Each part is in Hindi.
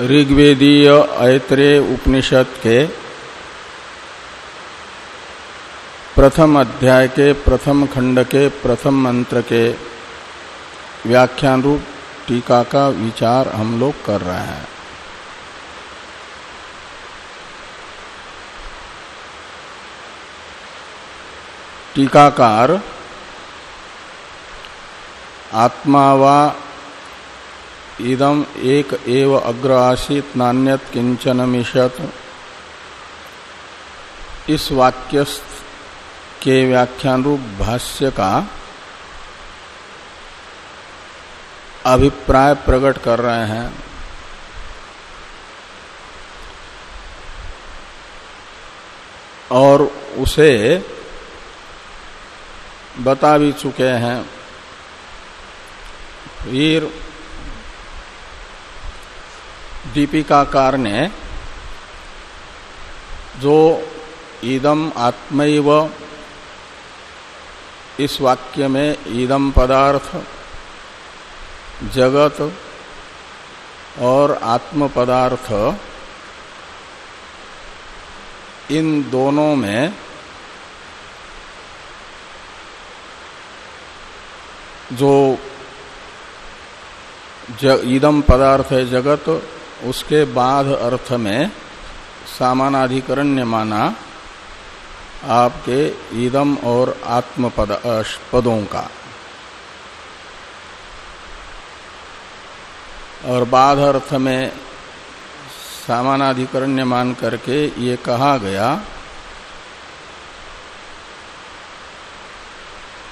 ऋग्वेदीय ऐत्रेय उपनिषद के प्रथम अध्याय के, प्रथम खंड के, प्रथम मंत्र के व्याख्यान रूप टीका का विचार हम लोग कर रहे हैं। टीकाकार आत्मा वा इदम एक एव अग्र आसित नान्यत किंचन मिशत इस वाक्य के व्याख्यान रूप भाष्य का अभिप्राय प्रकट कर रहे हैं। और उसे बता भी चुके हैं। फिर दीपिकाकार ने जो ईदम आत्मैव, इस वाक्य में ईदम पदार्थ, जगत और आत्म पदार्थ, इन दोनों में जो ईदम पदार्थ है जगत उसके बाद अर्थ में सामानाधिकरण्य माना आपके ईदम और आत्म पद, पदों का। और बाध अर्थ में सामानाधिकरण्य मान करके ये कहा गया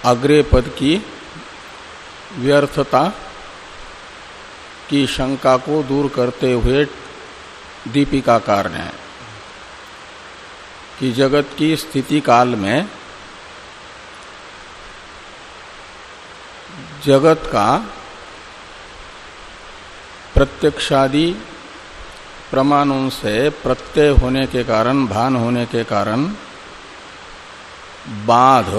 अग्रे पद की व्यर्थता की शंका को दूर करते हुए दीपिकाकार ने कि जगत की स्थिति काल में जगत का प्रत्यक्षादि प्रमाणों से प्रत्यय होने के कारण, भान होने के कारण बाध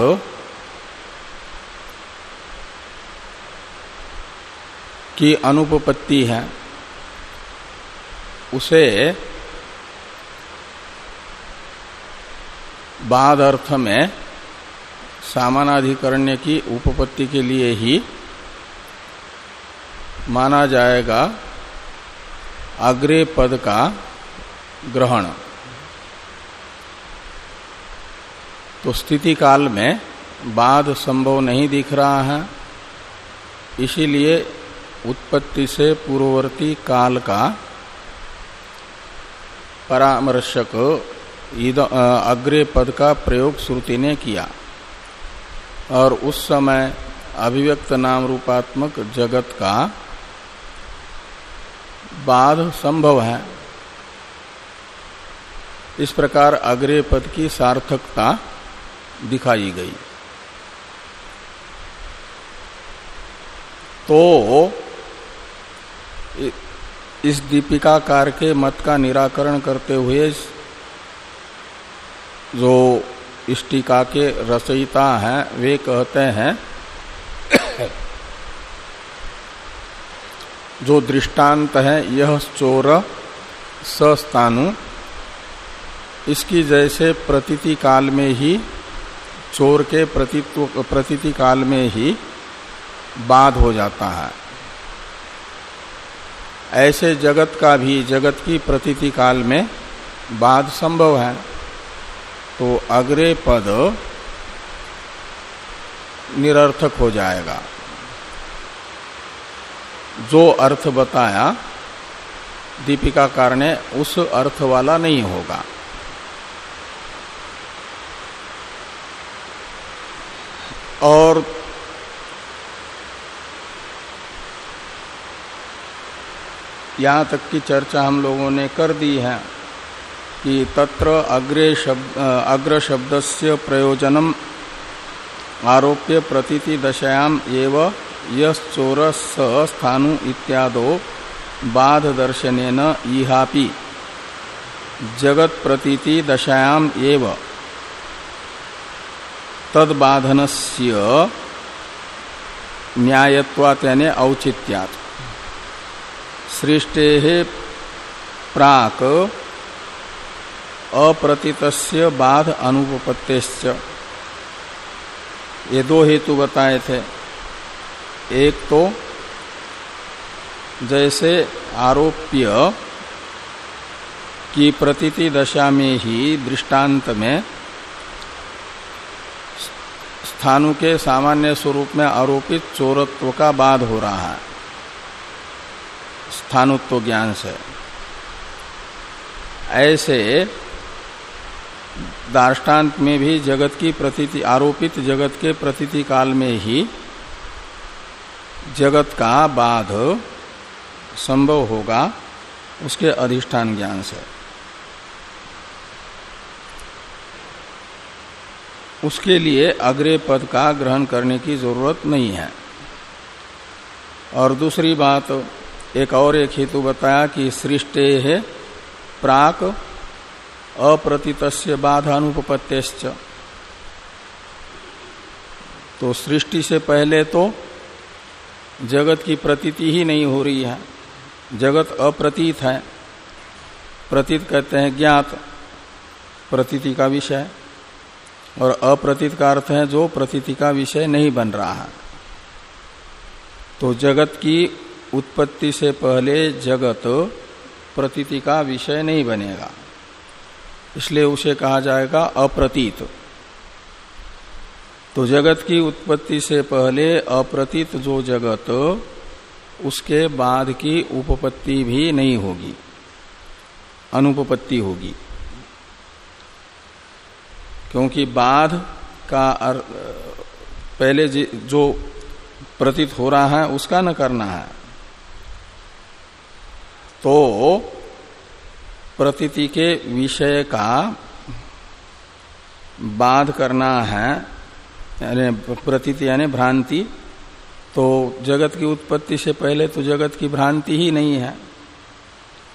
की अनुपपत्ति है, उसे बाद अर्थ में सामानाधिकरण्य की उपपत्ति के लिए ही माना जाएगा अग्रे पद का ग्रहण। तो स्थिति काल में बाद संभव नहीं दिख रहा है, इसीलिए उत्पत्ति से पूर्ववर्ती काल का परामर्शक अग्रे पद का प्रयोग श्रुति ने किया। और उस समय अभिव्यक्त नाम रूपात्मक जगत का बाध संभव है। इस प्रकार अग्रे पद की सार्थकता दिखाई गई। तो इस दीपिकाकार के मत का निराकरण करते हुए जो इष्टिका के रचयिता हैं, वे कहते हैं, जो दृष्टांत है, यह चोर सस्तानु। इसकी जैसे प्रतीति काल में ही, चोर के प्रतीति काल में ही बाध हो जाता है। ऐसे जगत का भी, जगत की प्रतीति काल में बाद संभव है। तो अग्रे पद निरर्थक हो जाएगा। जो अर्थ बताया दीपिकाकार ने, उस अर्थ वाला नहीं होगा। और यहाँ तक की चर्चा हम लोगों ने कर दी है कि तत्र अग्रे शब्द अग्र शब्द से प्रयोजनम आरोप्य प्रतीति दशायाम एव यौर स्थानु इत्यादो बाध दर्शन इहापि। जगत प्रतीति दशायाम एव। तदबाधनस्य न्यायत्वात यानी औचित्यात्। सृष्टे प्राक अप्रतीत बाध अनुपत्तेश्च ये दो हेतु बताए थे। एक तो जैसे आरोप्य की प्रतीति दशा में ही दृष्टांत में स्थानु के सामान्य स्वरूप में आरोपित चोरत्व का बाध हो रहा है। स्थानुत्व ज्ञान से। ऐसे दार्टान्त में भी जगत की प्रतीति, आरोपित जगत के प्रतीति काल में ही जगत का बाध संभव होगा उसके अधिष्ठान ज्ञान से। उसके लिए अग्रे पद का ग्रहण करने की ज़रूरत नहीं है। और दूसरी बात एक और एक हेतु बताया कि सृष्टे है प्राक अप्रतीत बाधानुपत्य तो सृष्टि से पहले तो जगत की प्रतीति ही नहीं हो रही है। जगत अप्रतीत है। प्रतीत कहते हैं ज्ञात। प्रतीति का विषय। और अप्रतीत का अर्थ है जो प्रतीति का विषय नहीं बन रहा है। तो जगत की उत्पत्ति से पहले जगत प्रतीति का विषय नहीं बनेगा। इसलिए उसे कहा जाएगा अप्रतीत। तो जगत की उत्पत्ति से पहले अप्रतीत जो जगत, उसके बाद की उपपत्ति भी नहीं होगी। अनुपपत्ति होगी। क्योंकि बाध का पहले जो प्रतीत हो रहा है, उसका न करना है। तो प्रतीति के विषय का बाध करना है, यानी प्रतीति यानी भ्रांति तो जगत की उत्पत्ति से पहले तो जगत की भ्रांति ही नहीं है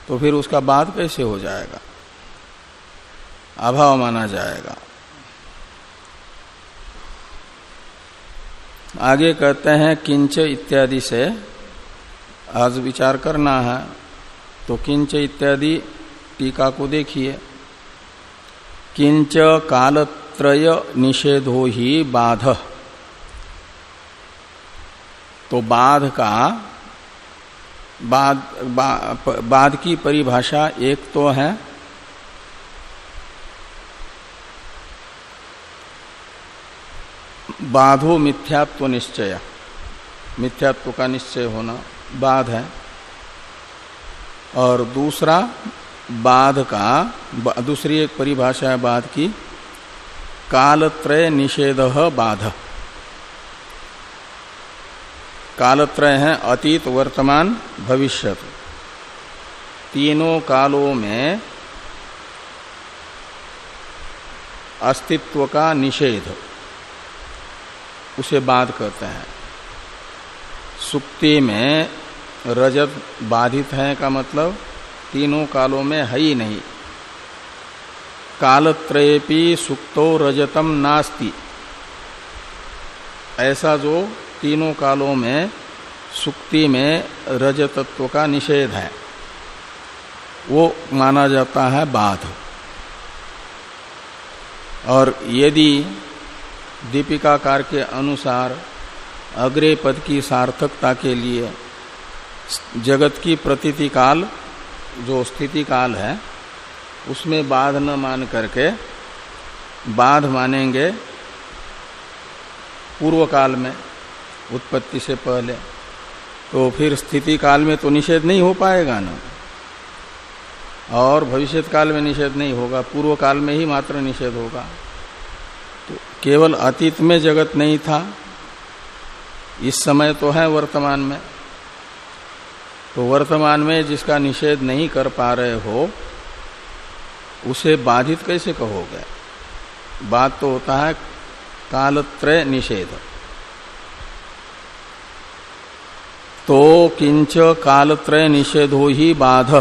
तो फिर उसका बाद कैसे हो जाएगा? अभाव माना जाएगा। आगे कहते हैं, किंच इत्यादि से आज विचार करना है। तो किंच इत्यादि टीका को देखिए। किंच कालत्रय निषेधो ही बाध। तो बाध का बाद बा, बाद की परिभाषा एक तो है। बाधो मिथ्यात्व निश्चय। मिथ्यात्व का निश्चय होना बाध है। और दूसरा बाध का दूसरी एक परिभाषा है बाध की, कालत्रय निषेध बाध। कालत्रय है अतीत, वर्तमान भविष्य तीनों कालों में अस्तित्व का निषेध, उसे बाध कहते हैं। सुक्ति में रजत बाधित है का मतलब तीनों कालों में है ही नहीं। कालत्रयपि सुक्तो रजतम नास्ति। ऐसा जो तीनों कालों में, सुक्ति में रजतत्व का निषेध है, वो माना जाता है बाध। और यदि दीपिकाकार के अनुसार अग्रे पद की सार्थकता के लिए जगत की प्रतीति काल, जो स्थिति काल है, उसमें बाध न मान करके, बाध मानेंगे पूर्व काल में उत्पत्ति से पहले। तो फिर स्थिति काल में तो निषेध नहीं हो पाएगा ना। और भविष्य काल में निषेध नहीं होगा, पूर्व काल में ही मात्र निषेध होगा। तो केवल अतीत में जगत नहीं था, इस समय तो है वर्तमान में। तो वर्तमान में जिसका निषेध नहीं कर पा रहे हो, उसे बाधित कैसे कहोगे? बात तो होता है कालत्रय निषेध। तो किंच कालत्रय निषेधो ही बाध,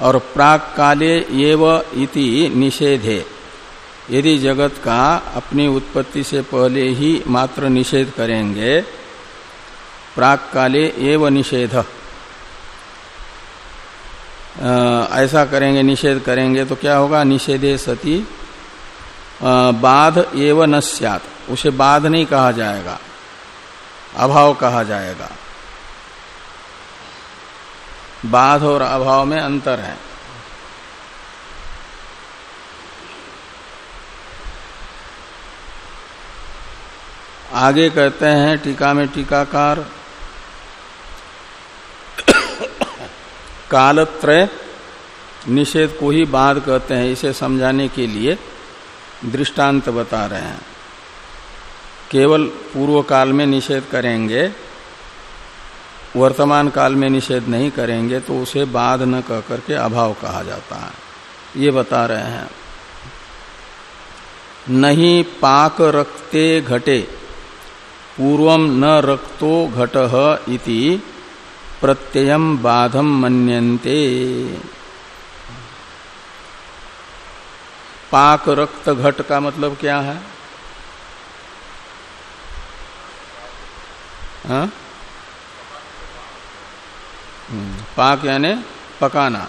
और प्राक काले एव इति निषेधे। यदि जगत का अपनी उत्पत्ति से पहले ही मात्र निषेध करेंगे प्राक काले एव निषेध। ऐसा करेंगे, निषेध करेंगे तो क्या होगा? निषेधे सती बाध एव न उसे बाध नहीं कहा जाएगा। अभाव कहा जाएगा। बाध और अभाव में अंतर है। आगे कहते हैं, टीका में टीकाकार कालत्रय निषेध को ही बाध कहते हैं, इसे समझाने के लिए दृष्टांत बता रहे हैं। केवल पूर्व काल में निषेध करेंगे, वर्तमान काल में निषेध नहीं करेंगे तो उसे बाध न कह करके अभाव कहा जाता है। ये बता रहे हैं। नहीं पाक रक्ते घटे, पूर्वम न रक्तो घट इति प्रत्ययम बाधम मन्यन्ते। पाक रक्त घट का मतलब क्या है? हा? हम्म, पाक यानी पकाना।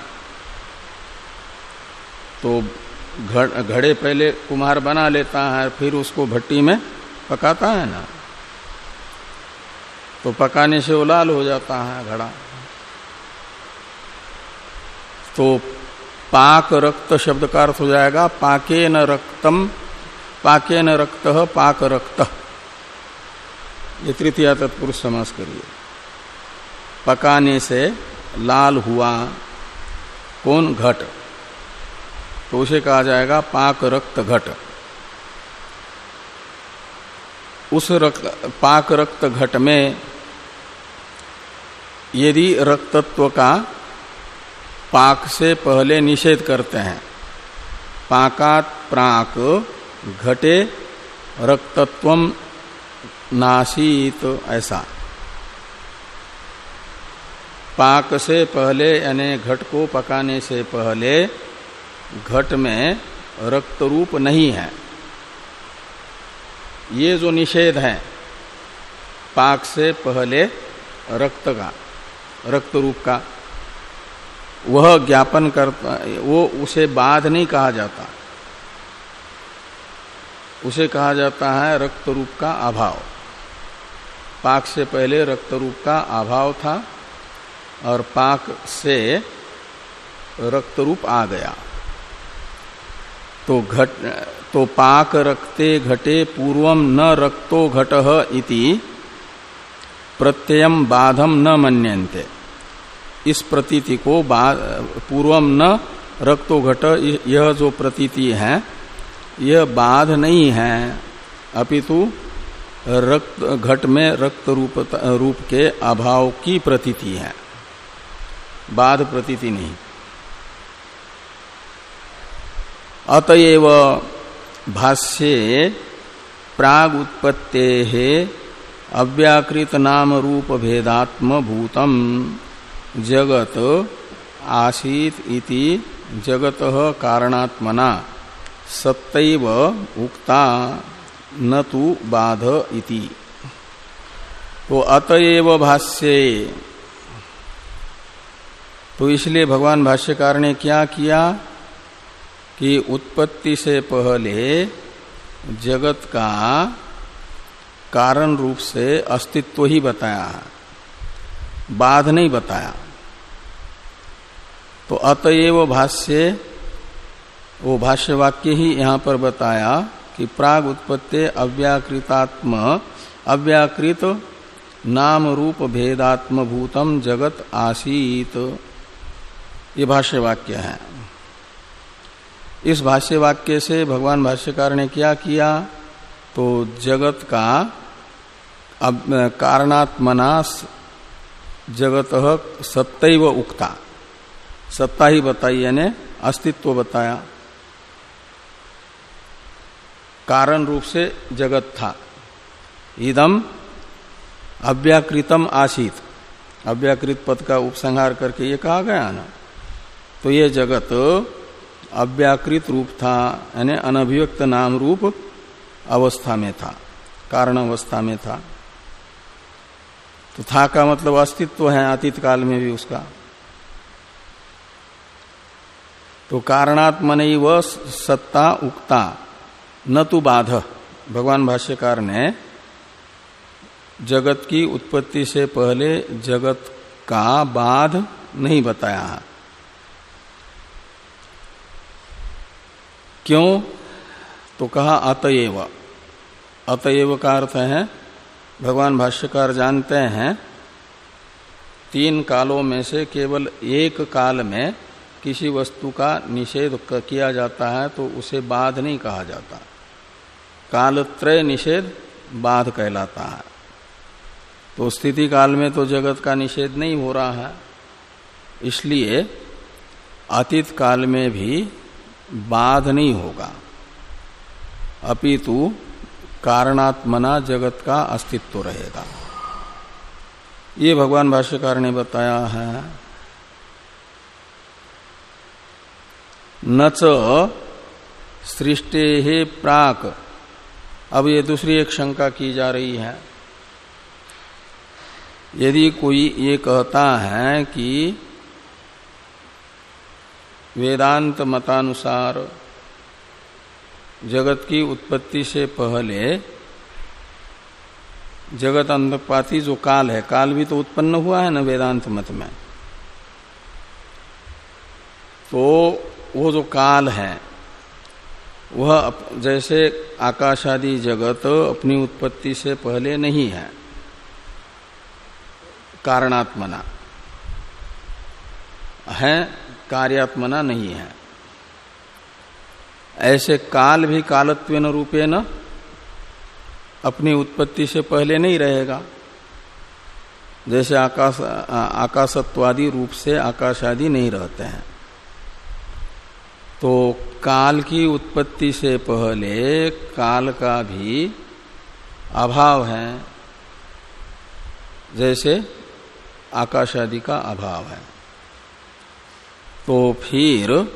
तो घड़े पहले कुम्हार बना लेता है फिर उसको भट्टी में पकाता है ना? तो पकाने से वो लाल हो जाता है घड़ा। तो पाक रक्त शब्द का अर्थ हो जाएगा, पाके न रक्तम, पाके न रक्त पाक रक्त। ये तृतीय तत्पुरुष समास करिए। पकाने से लाल हुआ, कौन घट? तो उसे कहा जाएगा पाक रक्त घट। उस रक्त, पाक रक्त घट में यदि रक्तत्व का पाक से पहले निषेध करते हैं, पाकात प्राक घटे रक्तत्व नाशीत ऐसा। पाक से पहले यानी घट को पकाने से पहले घट में रक्त रूप नहीं है। ये जो निषेध है, पाक से पहले रक्त का रक्त रूप का, वह ज्ञापन करता, वो उसे बाध नहीं कहा जाता। उसे कहा जाता है रक्त रूप का अभाव। पाक से पहले रक्त रूप का अभाव था और पाक से रक्त रूप आ गया। तो घट तो पाक रक्ते घटे पूर्वम न रक्तो घट इति प्रत्ययम बाधम न मन्यन्ते। इस प्रतीति को पूर्वम न रक्तो घट यह जो प्रतीति है, यह बाध नहीं है। अपितु रक्त, घट में रक्त रूप रूप के अभाव की प्रतीति है। बाध प्रतीति नहीं। अतएव भाष्ये प्राग उत्पत्ते अव्याकृत नाम रूप भेदात्म भूतम जगत आसीत इति जगत कारणात्मना, सत्तैव उक्ता न तो बाध इति। तो अतएव भाष्य तो इसलिए भगवान भाष्यकार ने क्या किया कि उत्पत्ति से पहले जगत का कारण रूप से अस्तित्व ही बताया, बाध नहीं बताया। तो अतएव भाष्य वो भाष्य वाक्य ही यहाँ पर बताया कि प्राग उत्पत्ति अव्याकृतात्म, अव्याकृत नाम रूप भेदात्म भूतम जगत आसीत। ये भाष्य वाक्य है। इस भाष्य वाक्य से भगवान भाष्यकार ने क्या किया? तो जगत का कारणात्मना जगत सत्य उक्ता। सत्ता ही बताई, यानी अस्तित्व बताया। कारण रूप से जगत था। इदम अव्याकृतम आशित अव्याकृत पद का उपसंहार करके ये कहा गया ना? तो ये जगत अव्याकृत रूप था, यानी अनभिव्यक्त नाम रूप अवस्था में था, कारण अवस्था में था। तो था का मतलब अस्तित्व है, अतीत काल में भी उसका। तो कारणात्मन व सत्ता उक्ता। न तो बाध। भगवान भाष्यकार ने जगत की उत्पत्ति से पहले जगत का बाध नहीं बताया। क्यों? तो कहा अतएव। अतएव का अर्थ है, भगवान भाष्यकार जानते हैं, तीन कालों में से केवल एक काल में किसी वस्तु का निषेध किया जाता है तो उसे बाध नहीं कहा जाता। कालत्रय निषेध बाध कहलाता है। तो स्थिति काल में तो जगत का निषेध नहीं हो रहा है। इसलिए अतीत काल में भी बाध नहीं होगा। अपितु कारणात्मना जगत का अस्तित्व रहेगा। ये भगवान भाष्यकार ने बताया है न सृष्टि प्राक। अब ये दूसरी एक शंका की जा रही है। यदि कोई ये कहता है कि वेदांत मतानुसार जगत की उत्पत्ति से पहले जगत अंधपाती जो काल है, काल भी तो उत्पन्न हुआ है ना वेदांत मत में? तो वो जो काल है, वह जैसे आकाशादि जगत अपनी उत्पत्ति से पहले नहीं है। कारणात्मना। है, कार्यात्मना नहीं है। ऐसे काल भी कालत्व रूपे न, अपनी उत्पत्ति से पहले नहीं रहेगा। जैसे आकाश आकाशत्वादि रूप से आकाश आदि नहीं रहते हैं। तो काल की उत्पत्ति से पहले काल का भी अभाव है। जैसे आकाश आदि का अभाव है। तो फिर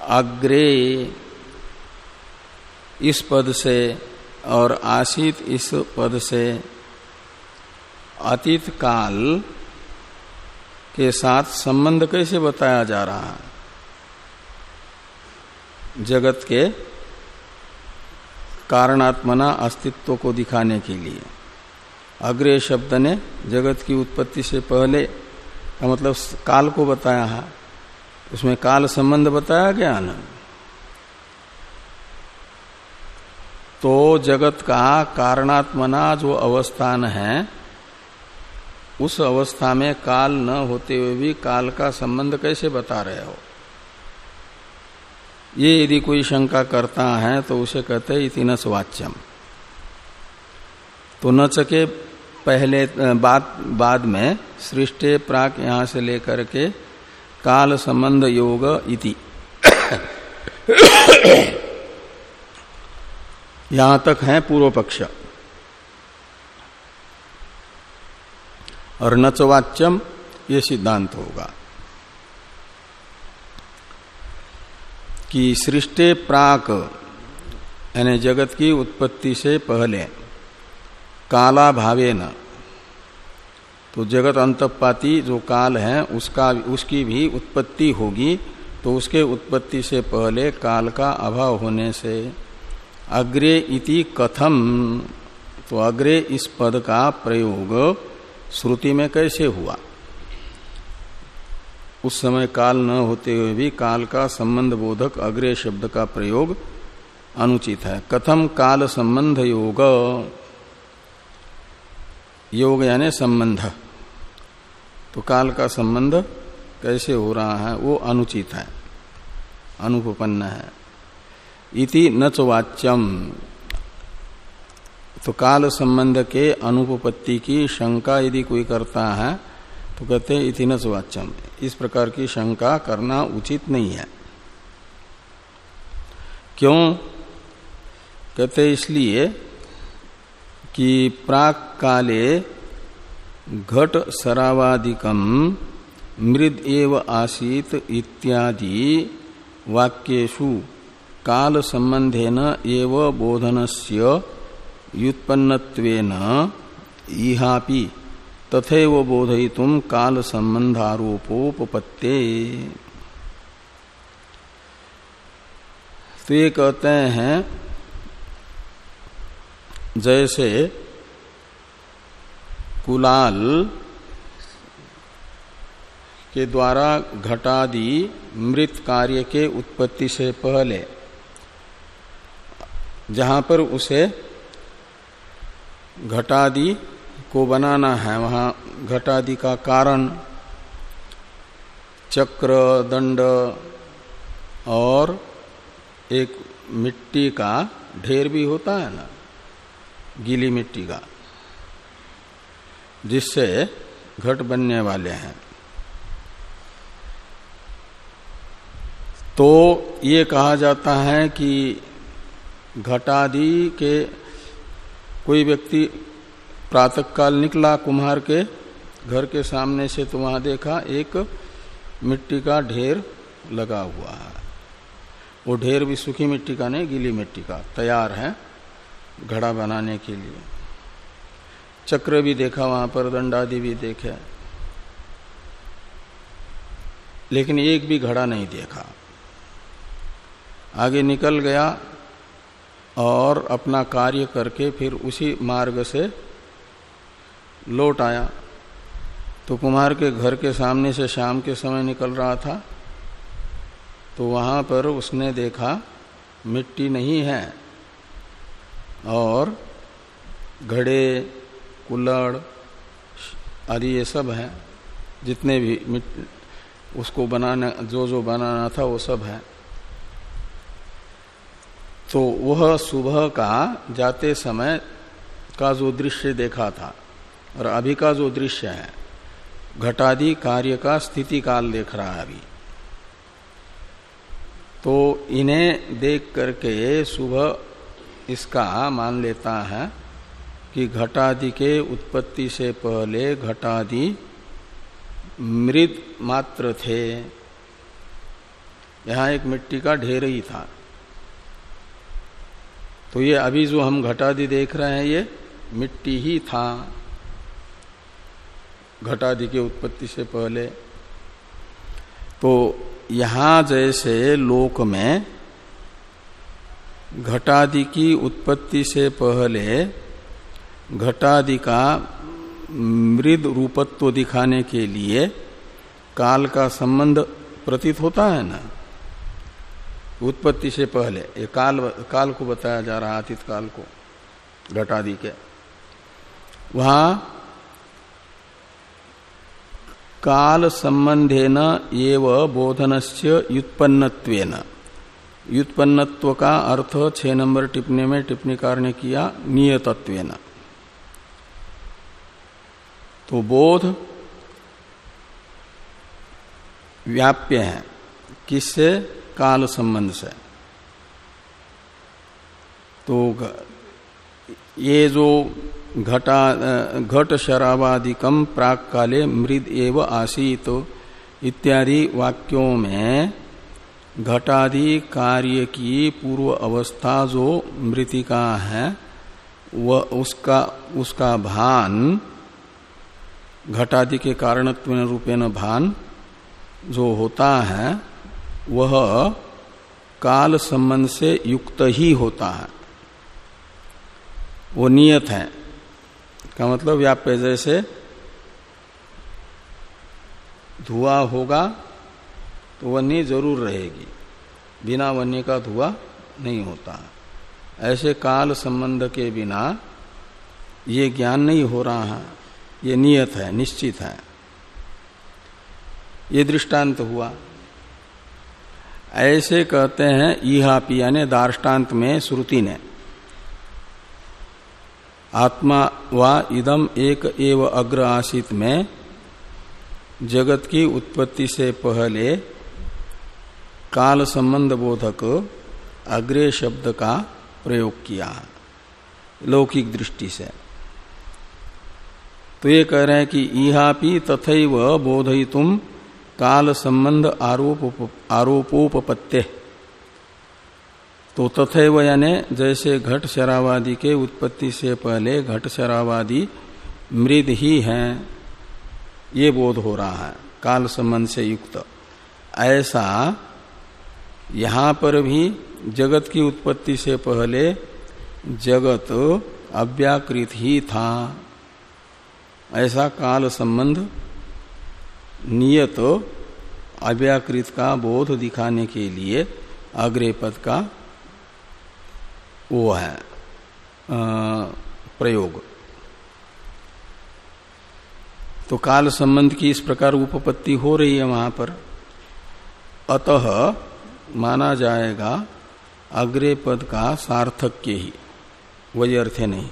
अग्रे इस पद से और आशित इस पद से अतीत काल के साथ संबंध कैसे बताया जा रहा है? जगत के कारणात्मना अस्तित्व को दिखाने के लिए। अग्रे शब्द ने जगत की उत्पत्ति से पहले का मतलब काल को बताया है। उसमें काल संबंध बताया गया ना? तो जगत का कारणात्मना जो अवस्थान है, उस अवस्था में काल न होते हुए भी काल का संबंध कैसे बता रहे हो? ये यदि कोई शंका करता है तो उसे कहते हैं इतिनस वाच्यम तो न चके पहले, बाद बाद में सृष्टि प्राक यहाँ से लेकर के काल संबंध योग इति। यहाँ तक है पूर्व पक्ष। और नचवाच्यम ये सिद्धांत होगा। कि सृष्टि प्राक, यानी जगत की उत्पत्ति से पहले काला भावे न तो जगत अंतपाती जो काल है, उसका, उसकी भी उत्पत्ति होगी तो उसके उत्पत्ति से पहले काल का अभाव होने से, अग्रे इति कथम तो अग्रे इस पद का प्रयोग श्रुति में कैसे हुआ? उस समय काल न होते हुए भी काल का संबंध बोधक अग्रे शब्द का प्रयोग अनुचित है। कथम काल संबंध योग। योग यानी संबंध। तो काल का संबंध कैसे हो रहा है, वो अनुचित है, अनुपन्न है। इति न वाच्यम। तो काल संबंध के अनुपपत्ति की शंका यदि कोई करता है तो कहते इति न वाच्यम इस प्रकार की शंका करना उचित नहीं है। क्यों? कहते इसलिए कि प्राक काले घट सरावादिकम मृद एव आसीत इत्यादि वाक्यु काल संबंधेन एव बोधनस्य व्युत्पन्नत्वेन इहापि तथैव बोधयितुम काल संबंधारोपोपत्ते तो ये कहते हैं, जैसे कुलाल के द्वारा घटादि मृत कार्य के उत्पत्ति से पहले, जहाँ पर उसे घटादि को बनाना है, वहाँ घटादि का कारण, चक्र, दंड और एक मिट्टी का ढेर भी होता है ना, गीली मिट्टी का, जिससे घट बनने वाले हैं। तो ये कहा जाता है कि घटादि के कोई व्यक्ति प्रातःकाल निकला कुम्हार के घर के सामने से तो वहाँ देखा एक मिट्टी का ढेर लगा हुआ है। वो ढेर भी सूखी मिट्टी का नहीं, गीली मिट्टी का, तैयार है घड़ा बनाने के लिए। चक्र भी देखा वहाँ पर, दंडादि भी देखे। लेकिन एक भी घड़ा नहीं देखा। आगे निकल गया और अपना कार्य करके फिर उसी मार्ग से लौट आया। तो कुमार के घर के सामने से शाम के समय निकल रहा था। तो वहाँ पर उसने देखा, मिट्टी नहीं है और घड़े, कुल्लड़ आदि ये सब है। जितने भी मिट्टी उसको बनाना, जो जो बनाना था वो सब है। तो वह सुबह का जाते समय का जो दृश्य देखा था। और अभी का जो दृश्य है, घटादि कार्य का स्थिति काल देख रहा है अभी। तो इन्हें देख करके सुबह इसका मान लेता है कि घटादि के उत्पत्ति से पहले घटादि मृत मात्र थे। यहाँ एक मिट्टी का ढेर ही था। तो ये अभी जो हम घटादि देख रहे हैं, ये मिट्टी ही था। घटादि की उत्पत्ति से पहले। तो यहाँ जैसे लोक में घटादि की उत्पत्ति से पहले घटादि का मृद रूपत्व दिखाने के लिए काल का संबंध प्रतीत होता है ना? उत्पत्ति से पहले, ये काल काल को बताया जा रहा अतीत काल को, घटादि के। वहाँ काल संबंधेन एव बोधनस्य व्युत्पन्नत्वेन। व्युत्पन्नत्व का अर्थ छह नंबर टिप्पणी में टिप्पणीकार ने किया, नियतत्वेन। तो बोध व्याप्य है। किससे? काल संबंध से। तो ये जो घटा घट शराबादिकम प्राक काले मृद एव आसीत इत्यादि वाक्यों में घटादि कार्य की पूर्व अवस्था जो मृतिका है वह उसका उसका भान, घटादि के कारणत्व रूपेण भान जो होता है, वह काल संबंध से युक्त ही होता है। वो नियत है। का मतलब व्याप्य जैसे धुआँ होगा तो वन्य ज़रूर रहेगी। बिना वन्य का धुआँ नहीं होता। ऐसे काल संबंध के बिना ये ज्ञान नहीं हो रहा है ये नियत है, निश्चित है। ये दृष्टांत हुआ। ऐसे कहते हैं ईहापी यानी दार्टान्त में श्रुति ने। आत्मा व इदम एक एव अग्र आसित में जगत की उत्पत्ति से पहले काल संबंध बोधक अग्रे शब्द का प्रयोग किया। लौकिक दृष्टि से। तो ये कह रहे हैं कि इहापि तथैव बोधयितुम काल संबंध आरोप आरोपोपत्ते तो तथैव यानी जैसे घट शरावादी के उत्पत्ति से पहले घट शरावादी मृद ही हैं, ये बोध हो रहा है, काल संबंध से युक्त। ऐसा यहाँ पर भी जगत की उत्पत्ति से पहले जगत अव्याकृत ही था। ऐसा काल संबंध नियत अव्याकृत का बोध दिखाने के लिए अग्रे पद का वो है प्रयोग। तो काल संबंध की इस प्रकार उपपत्ति हो रही है वहाँ पर। अतः माना जाएगा, अग्रे पद का सार्थक्य ही, वही अर्थ है नहीं।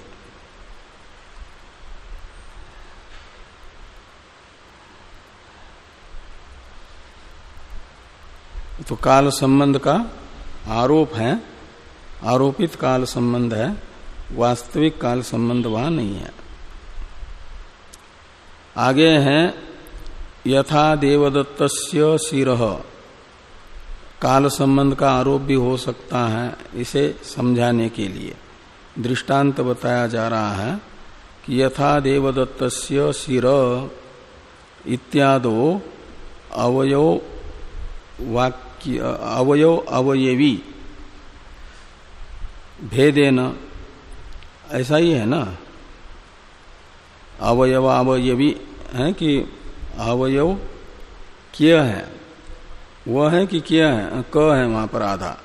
तो काल संबंध का आरोप है आरोपित काल संबंध है, वास्तविक काल संबंध वहाँ नहीं है। आगे है, यथा देवदत्त शिव काल संबंध का आरोप भी हो सकता है इसे समझाने के लिए। दृष्टांत बताया जा रहा है कि यथा देवदत्त शिर इत्यादो अवयो वाक्य अवयो अवयवी भेदेन। ऐसा ही है ना? अवयव, अवयवी, है कि अवयव किया है? वह है कि किया है? क है वहाँ पर आधा।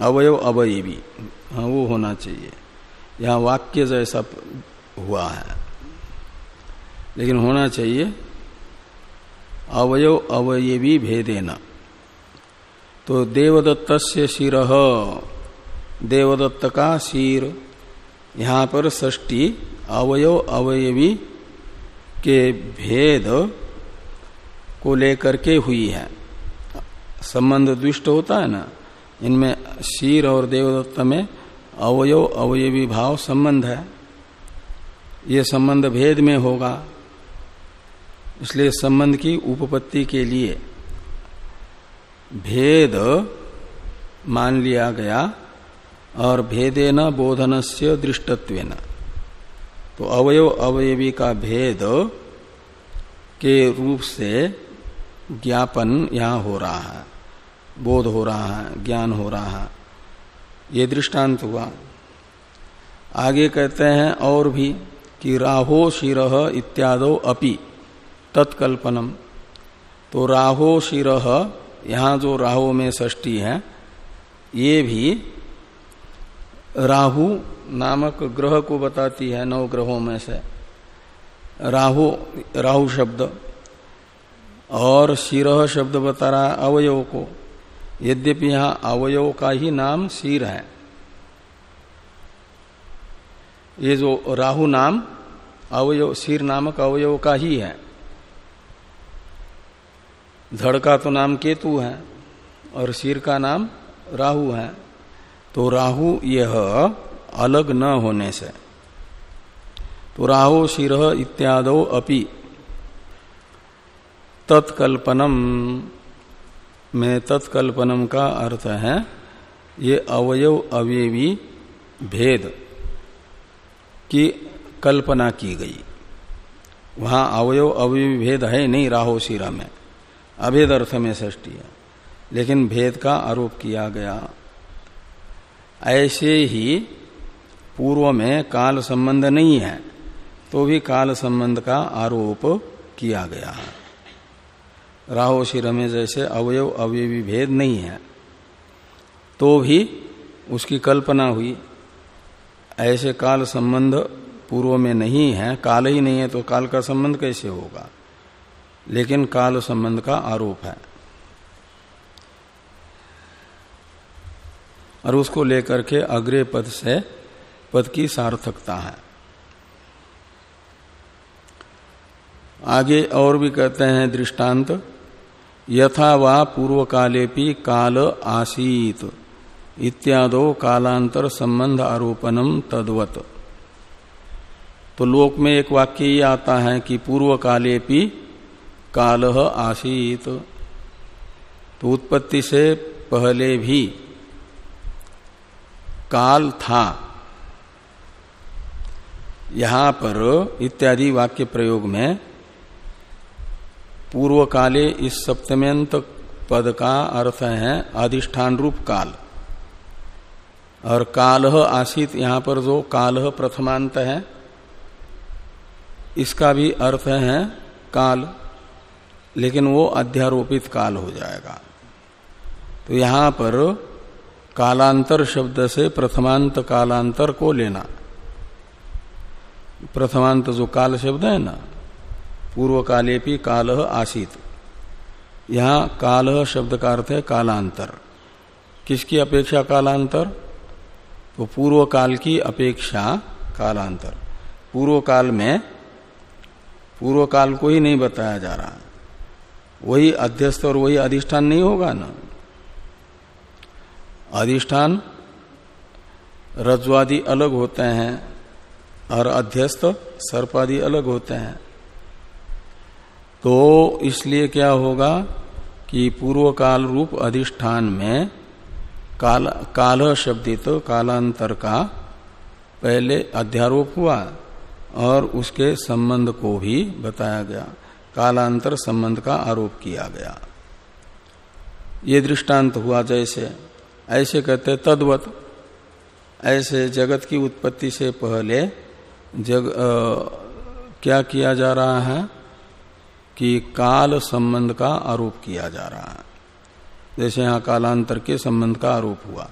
अवयव, अवयवी। हाँ वो होना चाहिए। यहाँ वाक्य जैसा हुआ है। लेकिन होना चाहिए अवयव, अवयवी भेदेना। तो देवदत्त से शिर। देवदत्त का शीर। यहाँ पर षष्टी अवयव अवयवी के भेद को लेकर के हुई है। संबंध दुष्ट होता है ना? इनमें शीर और देवदत्त में अवयव अवयवी भाव संबंध है। ये संबंध भेद में होगा। इसलिए संबंध की उपपत्ति के लिए भेद मान लिया गया और भेदे न बोधन से दृष्टत्व तो अवयव अवयवी का भेद के रूप से ज्ञापन यहाँ हो रहा है, बोध हो रहा है, ज्ञान हो रहा है। ये दृष्टांत हुआ। आगे कहते हैं और भी कि राहो शिर इत्यादो अपि तत्कल्पनम। तो राहो शिर यहाँ जो राहु में षष्टी है, ये भी राहु नामक ग्रह को बताती है नौ ग्रहों में से। राहु राहु शब्द और शिरह शब्द बता रहा है अवयव को। यद्यपि यहाँ अवयव का ही नाम शीर है। ये जो राहु नाम अवयव, शीर नामक अवयव का ही है। धड़ का तो नाम केतु है और शीर का नाम राहु है। तो राहु यह अलग न होने से। तो राहु शिर इत्यादो अपि तत्कल्पनम। में तत्कल्पनम का अर्थ है, ये अवयव अवयवी भेद की कल्पना की गई। वहाँ अवयव अवयवी भेद है नहीं, राहो शिरा में। अभेद अर्थ में सृष्टि है। लेकिन भेद का आरोप किया गया। ऐसे ही पूर्व में काल संबंध नहीं है तो भी काल संबंध का आरोप किया गया है। राहो शिर में जैसे अवयव अवयवी भेद नहीं है तो भी उसकी कल्पना हुई। ऐसे काल संबंध पूर्व में नहीं है, काल ही नहीं है तो काल का संबंध कैसे होगा? लेकिन काल संबंध का आरोप है। और उसको लेकर के अग्रे पद से पद की सार्थकता है। आगे और भी कहते हैं दृष्टांत, यथा वा पूर्व काले काल आसीत, इत्यादो कालांतर संबंध आरोपणम तद्वत। तो लोक में एक वाक्य ये आता है कि पूर्व काले काल आसीत। तो उत्पत्ति से पहले भी काल था। यहाँ पर इत्यादि वाक्य प्रयोग में पूर्व काले इस सप्तम्यंत पद का अर्थ है अधिष्ठान रूप काल। और काल आसित यहाँ पर जो काल प्रथमांत है, इसका भी अर्थ है काल। लेकिन वो अध्यारोपित काल हो जाएगा। तो यहाँ पर कालांतर शब्द से प्रथमांत कालांतर को लेना। प्रथमांत जो काल शब्द है ना, पूर्व काले भी काल आसित। यहाँ काल शब्द का अर्थ है कालांतर। किसकी अपेक्षा कालांतर? तो पूर्व काल की अपेक्षा कालांतर। पूर्व काल में, पूर्व काल को ही नहीं बताया जा रहा। वही अध्यस्त और वही अधिष्ठान नहीं होगा ना। अधिष्ठान रज्वादि अलग होते हैं और अध्यस्त सर्पादि अलग होते हैं। तो इसलिए क्या होगा कि पूर्व काल रूप अधिष्ठान में काल काल शब्दित तो कालांतर का पहले अध्यारोप हुआ और उसके संबंध को भी बताया गया। कालांतर संबंध का आरोप किया गया। ये दृष्टांत हुआ जैसे ऐसे कहते तद्वत ऐसे जगत की उत्पत्ति से पहले जग आ, क्या किया जा रहा है कि काल संबंध का आरोप किया जा रहा है। जैसे यहाँ कालांतर के संबंध का आरोप हुआ।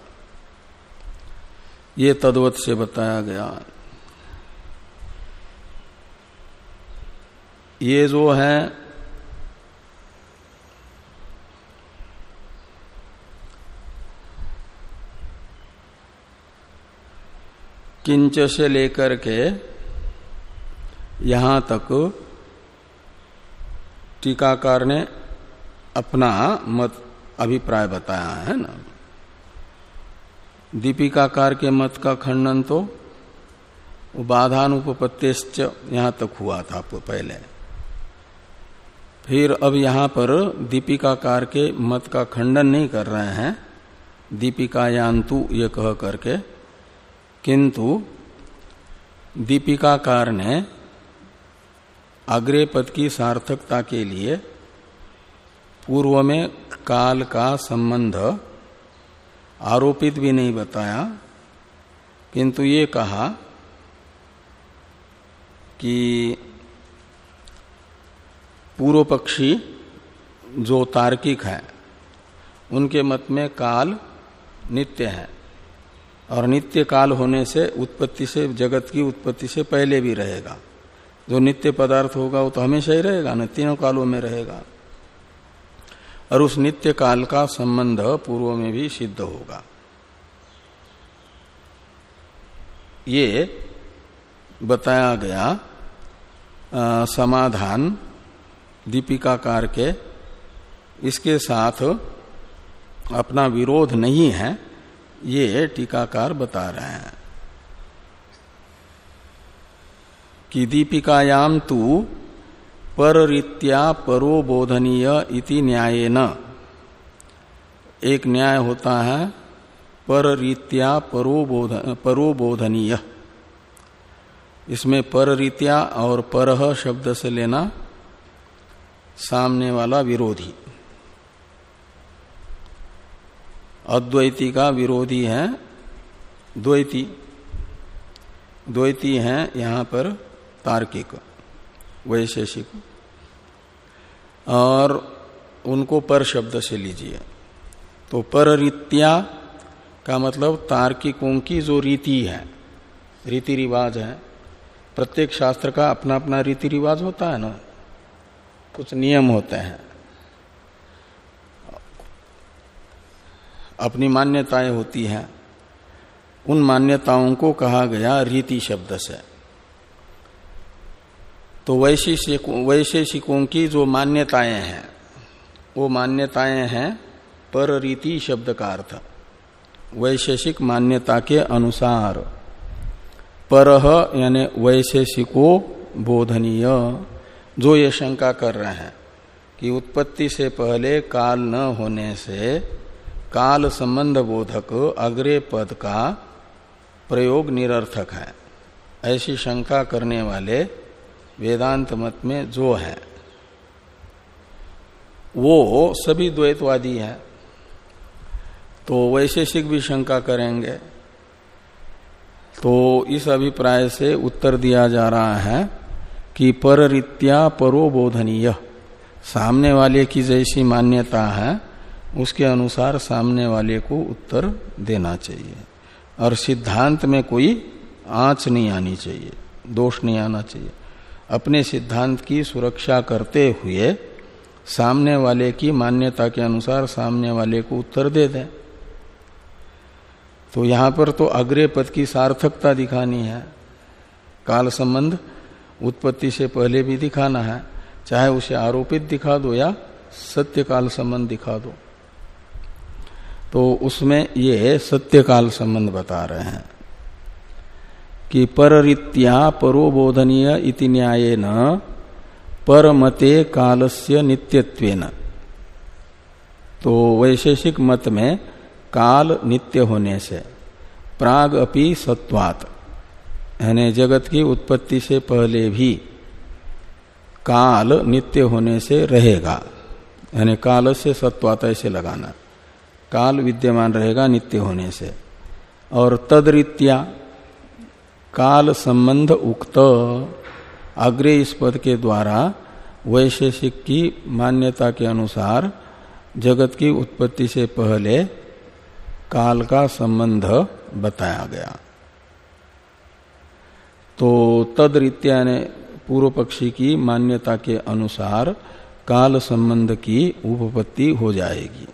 ये तद्वत से बताया गया। ये जो है, किंच से लेकर के यहाँ तक टीकाकार ने अपना मत, अभिप्राय बताया है ना। दीपिकाकार के मत का खंडन तो बाधानुपत्तिश्च यहाँ तक हुआ था पहले। फिर अब यहाँ पर दीपिकाकार के मत का खंडन नहीं कर रहे हैं। दीपिकायांतु ये कह करके, किंतु दीपिकाकार ने अग्रे पद की सार्थकता के लिए पूर्व में काल का संबंध आरोपित भी नहीं बताया, किंतु ये कहा कि पूर्व पक्षी जो तार्किक है उनके मत में काल नित्य है। और नित्य काल होने से उत्पत्ति से जगत की उत्पत्ति से पहले भी रहेगा। जो नित्य पदार्थ होगा वो तो हमेशा ही रहेगा न तीनों कालों में रहेगा। और उस नित्य काल का संबंध पूर्व में भी सिद्ध होगा। ये बताया गया आ, समाधान दीपिकाकार के इसके साथ अपना विरोध नहीं है, ये टीकाकार बता रहे हैं कि दीपिकायाम तू पर रीत्या परो बोधनीय इति न एक न्याय होता है पर रीत्या परो बोध परो बोधनीय इसमें पर रीत्या और पर शब्द से लेना सामने वाला विरोधी। अद्वैती का विरोधी है द्वैती। द्वैती है यहाँ पर तार्किक, वैशेषिक। और उनको पर शब्द से लीजिए। तो पर रीत्या का मतलब तार्किकों की जो रीति है, रीति रिवाज है। प्रत्येक शास्त्र का अपना अपना रीति रिवाज होता है ना? कुछ नियम होते हैं। अपनी मान्यताएँ होती हैं। उन मान्यताओं को कहा गया रीति शब्द से। तो वैशेषिकों वैशेषिकों की जो मान्यताएँ हैं, वो मान्यताएँ हैं पर रीति शब्द का अर्थ। वैशेषिक मान्यता के अनुसार। पर यानी वैशेषिको बोधनीय। जो ये शंका कर रहे हैं कि उत्पत्ति से पहले काल न होने से काल संबंध बोधक अग्रे पद का प्रयोग निरर्थक है। ऐसी शंका करने वाले वेदांत मत में जो है, वो सभी द्वैतवादी है। तो वैशेषिक भी शंका करेंगे। तो इस अभिप्राय से उत्तर दिया जा रहा है कि पर रीत्या परो बोधनीय सामने वाले की जैसी मान्यता है, उसके अनुसार सामने वाले को उत्तर देना चाहिए। और सिद्धांत में कोई आँच नहीं आनी चाहिए, दोष नहीं आना चाहिए। अपने सिद्धांत की सुरक्षा करते हुए सामने वाले की मान्यता के अनुसार सामने वाले को उत्तर दे दें। तो यहाँ पर तो अग्रे पद की सार्थकता दिखानी है। काल संबंध उत्पत्ति से पहले भी दिखाना है, चाहे उसे आरोपित दिखा दो या सत्य काल संबंध दिखा दो। तो उसमें ये सत्य काल संबंध बता रहे हैं कि पररीत्या परोबोधनीय इति न्याय न परमते कालस्य नित्यत्वेन। तो वैशेषिक मत में काल नित्य होने से, प्राग अपि सत्वात। यानी जगत की उत्पत्ति से पहले भी काल नित्य होने से रहेगा। यानी काल से सत्वात ऐसे लगाना। काल विद्यमान रहेगा नित्य होने से। और तदरीत्या काल संबंध उक्त अग्रे इस पद के द्वारा वैशेषिक की मान्यता के अनुसार जगत की उत्पत्ति से पहले काल का संबंध बताया गया। तो तद रीत्या ने पूर्व पक्षी की मान्यता के अनुसार काल संबंध की उपपत्ति हो जाएगी।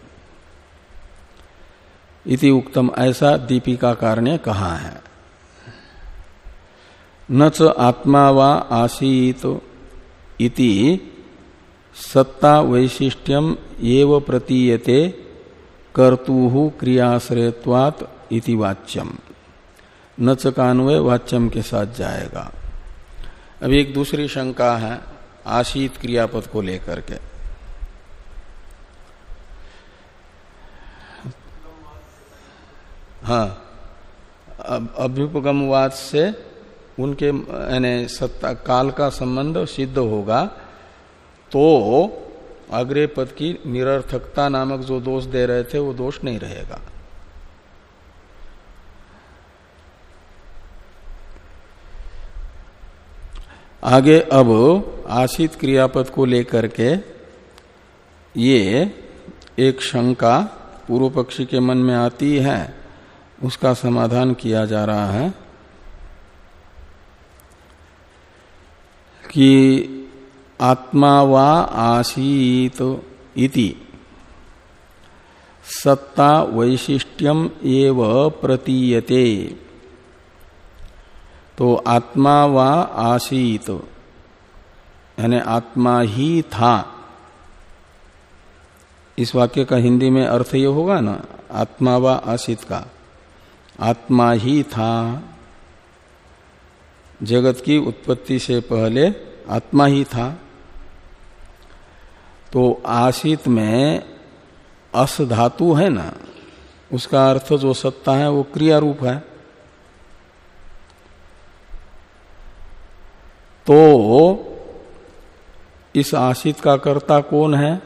इति उक्तम ऐसा दीपिकाकार ने कहा है। न च आत्मा वा आसीत इति सत्ता वैशिष्ट्यम एव प्रतीयते कर्तु क्रियाश्रयत्वात वाच्यम। न कान्वय वाच्यम के साथ जाएगा। अब एक दूसरी शंका है आशीत क्रियापद को लेकर के। हाँ अभ्युपगमवाद से उनके, यानी सत्ता, काल का संबंध सिद्ध होगा तो अग्रे पद की निरर्थकता नामक जो दोष दे रहे थे वो दोष नहीं रहेगा। आगे अब आशित क्रियापद को लेकर के ये एक शंका पूर्व पक्षी के मन में आती है, उसका समाधान किया जा रहा है कि आत्मा वा आसीत इति, सत्ता वैशिष्ट्यम एव प्रतीयते। तो आत्मा वा आसीत, यानी आत्मा ही था। इस वाक्य का हिंदी में अर्थ ये होगा ना, आत्मा वा आसित का। आत्मा ही था। जगत की उत्पत्ति से पहले आत्मा ही था। तो आशित में अस धातु है ना, उसका अर्थ जो सत्ता है वो क्रिया रूप है। तो इस आशित का कर्ता कौन है?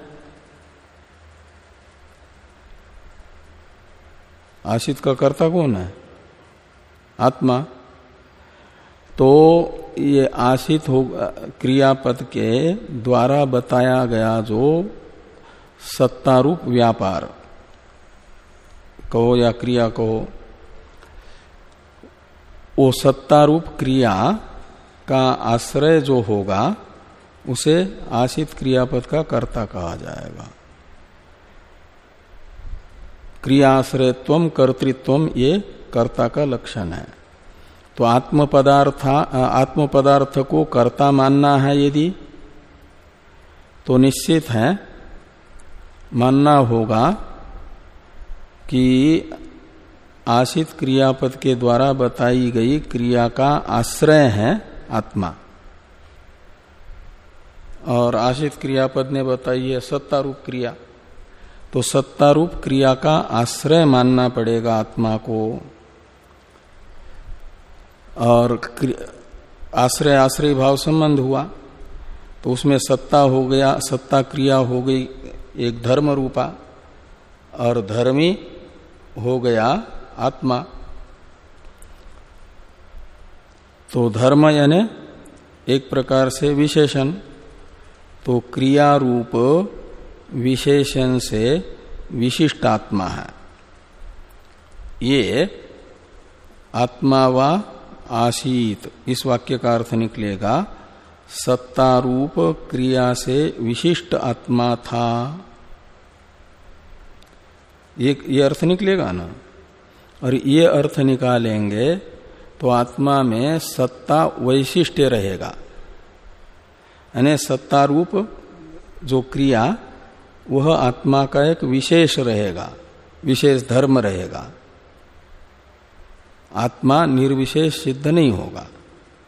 आशित का कर्ता कौन है? आत्मा। तो ये आशित हो, क्रियापद के द्वारा बताया गया जो सत्तारूप व्यापार, कहो या क्रिया कहो, वो सत्तारूप क्रिया का आश्रय जो होगा, उसे आशित क्रियापद का कर्ता कहा जाएगा। क्रियाश्रयत्व, कर्तृत्व ये कर्ता का लक्षण है। तो आत्म पदार्थ आत्म पदार्थ को कर्ता मानना है यदि तो निश्चित है, मानना होगा कि आशित क्रियापद के द्वारा बताई गई क्रिया का आश्रय है आत्मा। और आशित क्रियापद ने बताई है सत्तारूप क्रिया। तो सत्तारूप क्रिया का आश्रय मानना पड़ेगा आत्मा को। और आश्रय आश्रय भाव संबंध हुआ। तो उसमें सत्ता हो गया, सत्ता क्रिया हो गई, एक धर्म रूपा। और धर्मी हो गया आत्मा। तो धर्म यानी एक प्रकार से विशेषण तो क्रिया रूप विशेषण से विशिष्ट आत्मा है। ये आत्मा व आशीत इस वाक्य का अर्थ निकलेगा, सत्तारूप क्रिया से विशिष्ट आत्मा था। ये ये अर्थ निकलेगा ना? और ये अर्थ निकालेंगे तो आत्मा में सत्ता वैशिष्ट्य रहेगा। यानी सत्तारूप जो क्रिया, वह आत्मा का एक विशेष रहेगा, विशेष धर्म रहेगा। आत्मा निर्विशेष सिद्ध नहीं होगा,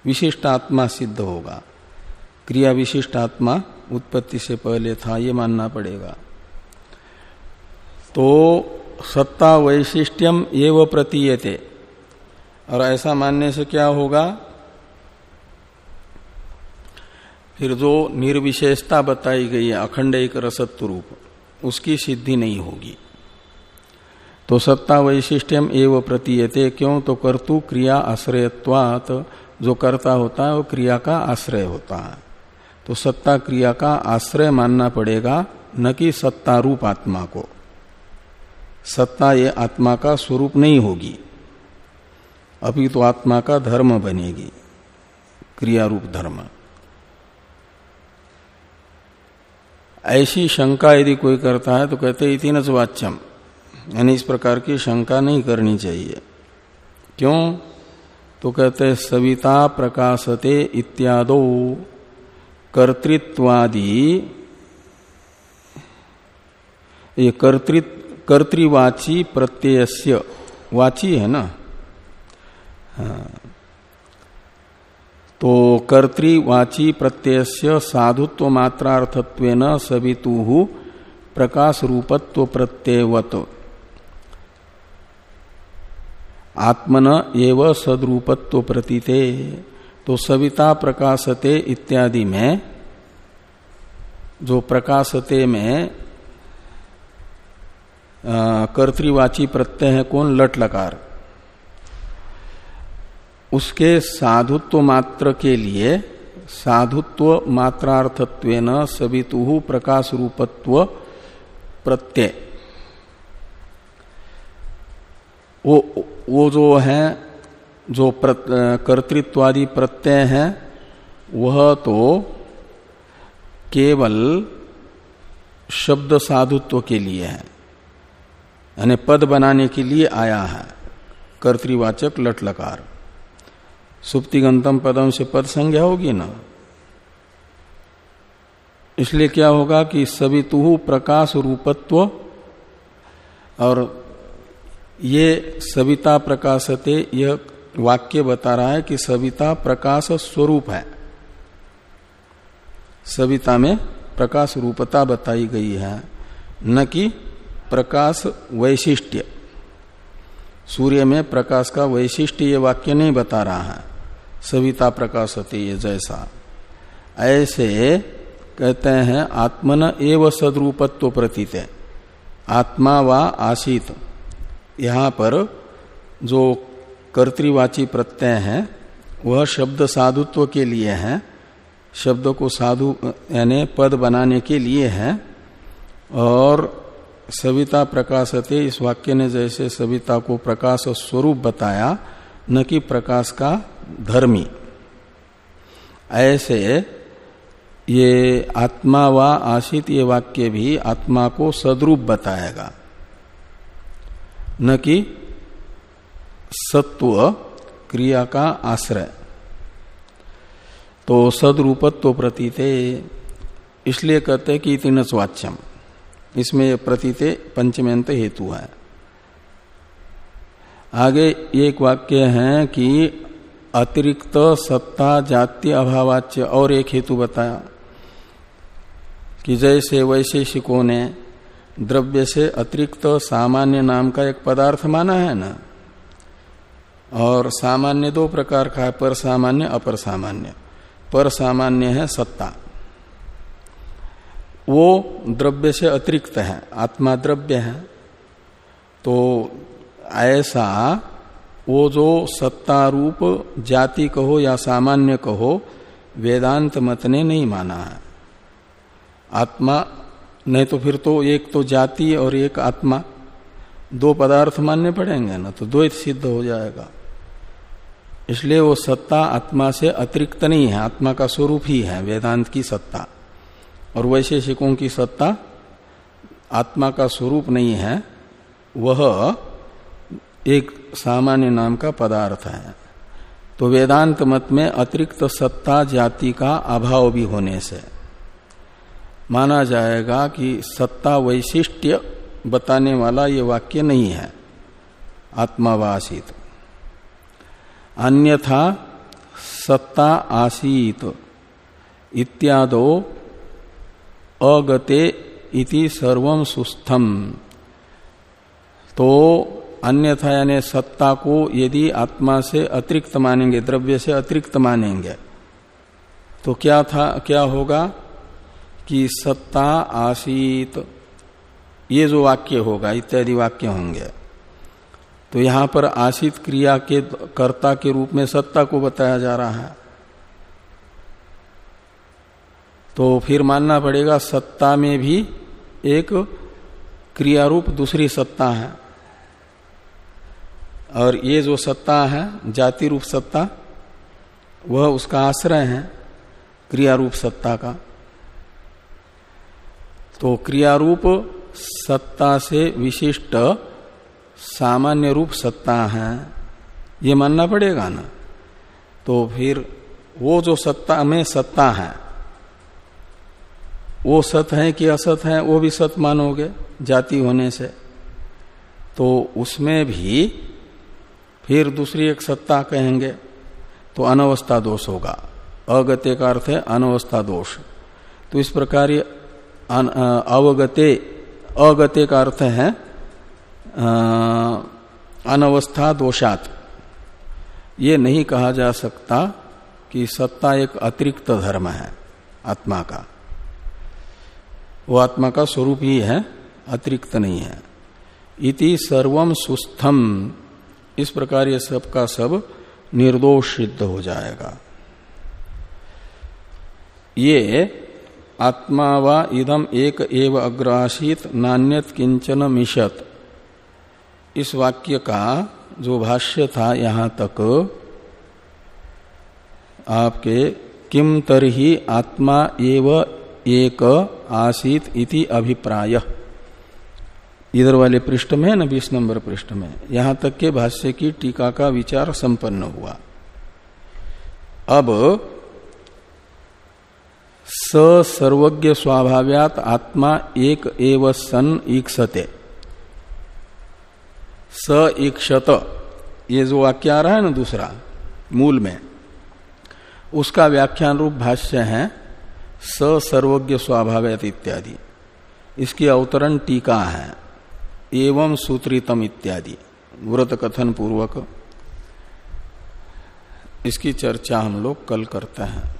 विशिष्ट आत्मा सिद्ध होगा। क्रिया विशिष्ट आत्मा उत्पत्ति से पहले था, ये मानना पड़ेगा। तो सत्ता वैशिष्ट्यम एव प्रतीयते। और ऐसा मानने से क्या होगा? फिर जो निर्विशेषता बताई गई है, अखंड एक रसत्व रूप, उसकी सिद्धि नहीं होगी। तो सत्ता वैशिष्ट्यम एवं प्रतीयते, क्यों? तो कर्तु क्रिया आश्रयत्वात, जो कर्ता होता है, वो क्रिया का आश्रय होता है। तो सत्ता क्रिया का आश्रय मानना पड़ेगा, न कि सत्ता रूप आत्मा को। सत्ता ये आत्मा का स्वरूप नहीं होगी। अभी तो आत्मा का धर्म बनेगी क्रिया रूप धर्म। ऐसी शंका यदि कोई करता है तो कहते इति न यानी इस प्रकार की शंका नहीं करनी चाहिए। क्यों? तो कहते सविता प्रकाशते इत्यादो कर्तृत्वादि। ये कर्तृत्व कर्तृवाची प्रत्ययस्य वाची है ना? तो कर्तृवाची प्रत्ययस्य साधुत्व मात्रार्थत्व सवितु प्रकाश रूपत्व प्रत्ययवत आत्मन एव सदरूपत्व प्रतीते तो सविता प्रकाशते इत्यादि में, जो प्रकाशते में कर्तृवाची प्रत्यय है कौन? लट लकार। उसके साधुत्व मात्र के लिए साधुत्व मात्रार्थत्व सवितु प्रकाश रूपत्व प्रत्यय। वो वो जो है, जो कर्तृत्वादि प्रत्यय है, वह तो केवल शब्द साधुत्व के लिए है। यानी पद बनाने के लिए आया है, कर्तृवाचक लटलकार। सुप्तिगंतम पदम से पद संज्ञा होगी ना? इसलिए क्या होगा कि सभी सवितु प्रकाश रूपत्व और ये सविता प्रकाशते यह वाक्य बता रहा है कि सविता प्रकाश स्वरूप है। सविता में प्रकाश रूपता बताई गई है, न कि प्रकाश वैशिष्ट्य। सूर्य में प्रकाश का वैशिष्ट्य ये वाक्य नहीं बता रहा है। सविता प्रकाशते ये जैसा। ऐसे कहते हैं, आत्मन एव सदरूपत्व प्रतीत आत्मा व आशित यहाँ पर जो कर्तृवाची प्रत्यय है, वह शब्द साधुत्व के लिए है। शब्द को साधु, यानी पद बनाने के लिए है। और सविता प्रकाशते, इस वाक्य ने जैसे सविता को प्रकाश स्वरूप बताया, न कि प्रकाश का धर्मी। ऐसे ये आत्मा व आशित ये वाक्य भी आत्मा को सदरूप बताएगा। न कि सत्व क्रिया का आश्रय। तो सदरूपत्व प्रतीते, इसलिए कहते कि तीन वाच्यम इसमें प्रतीते पंचमेंत हेतु है। आगे एक वाक्य है कि अतिरिक्त सत्ता जाति अभावाच्य और एक हेतु बताया कि जैसे वैशेषिकों ने द्रव्य से अतिरिक्त सामान्य नाम का एक पदार्थ माना है ना? और सामान्य दो प्रकार का है, पर सामान्य, अपर सामान्य। पर सामान्य है सत्ता। वो द्रव्य से अतिरिक्त है, आत्मा द्रव्य है। तो ऐसा वो जो सत्ता रूप जाति कहो या सामान्य कहो, वेदांत मत ने नहीं माना है। आत्मा, नहीं तो फिर तो एक तो जाति और एक आत्मा, दो पदार्थ मानने पड़ेंगे ना तो द्वैत सिद्ध हो जाएगा। इसलिए वो सत्ता आत्मा से अतिरिक्त नहीं है, आत्मा का स्वरूप ही है, वेदांत की सत्ता। और वैशेषिकों की सत्ता आत्मा का स्वरूप नहीं है, वह एक सामान्य नाम का पदार्थ है। तो वेदांत मत में अतिरिक्त सत्ता जाति का अभाव भी होने से माना जाएगा कि सत्ता वैशिष्ट्य बताने वाला ये वाक्य नहीं है। आत्मावासित। अन्यथा सत्ता आसीत इत्यादो अगते इति सर्वम सुस्थम। तो अन्यथा यानी सत्ता को यदि आत्मा से अतिरिक्त मानेंगे, द्रव्य से अतिरिक्त मानेंगे तो क्या था, क्या होगा कि सत्ता आसीत, ये जो वाक्य होगा, इत्यादि वाक्य होंगे। तो यहाँ पर आशित क्रिया के, कर्ता के रूप में सत्ता को बताया जा रहा है। तो फिर मानना पड़ेगा, सत्ता में भी एक क्रिया रूप दूसरी सत्ता है। और ये जो सत्ता है, जाति रूप सत्ता, वह उसका आश्रय है क्रिया रूप सत्ता का। तो क्रिया रूप सत्ता से विशिष्ट सामान्य रूप सत्ता है, ये मानना पड़ेगा ना? तो फिर वो जो सत्ता में सत्ता है, वो सत है कि असत है, वो भी सत मानोगे जाति होने से। तो उसमें भी फिर दूसरी एक सत्ता कहेंगे तो अनवस्था दोष होगा। अगत्य का अर्थ है अनवस्था दोष। तो इस प्रकार अवगते अगत्य का अर्थ है अनवस्था दोषात। ये नहीं कहा जा सकता कि सत्ता एक अतिरिक्त धर्म है, आत्मा का। वो आत्मा का स्वरूप ही है, अतिरिक्त नहीं है। इति सर्वम सुस्थम। इस प्रकार ये सब का सब निर्दोष सिद्ध हो जाएगा। ये आत्मा व इदम एक एव अग्रासित नान्यत किंचन मिशत इस वाक्य का जो भाष्य था यहाँ तक, आपके किम तरही आत्मा एव एक आसित इति अभिप्राय। इधर वाले पृष्ठ में न बीस नंबर पृष्ठ में यहाँ तक के भाष्य की टीका का विचार संपन्न हुआ। अब, स सर्वज्ञ स्वाभाव्यात आत्मा एक एव सन ईक्षते। स ईक्षत, ये जो वाक्य आ रहा है ना दूसरा, मूल में, उसका व्याख्यान रूप भाष्य है, स सर्वज्ञ स्वाभाव्यात इत्यादि। इसकी अवतरण टीका है। एवं सूत्रितम इत्यादि। व्रत कथन पूर्वक इसकी चर्चा हम लोग कल करते हैं।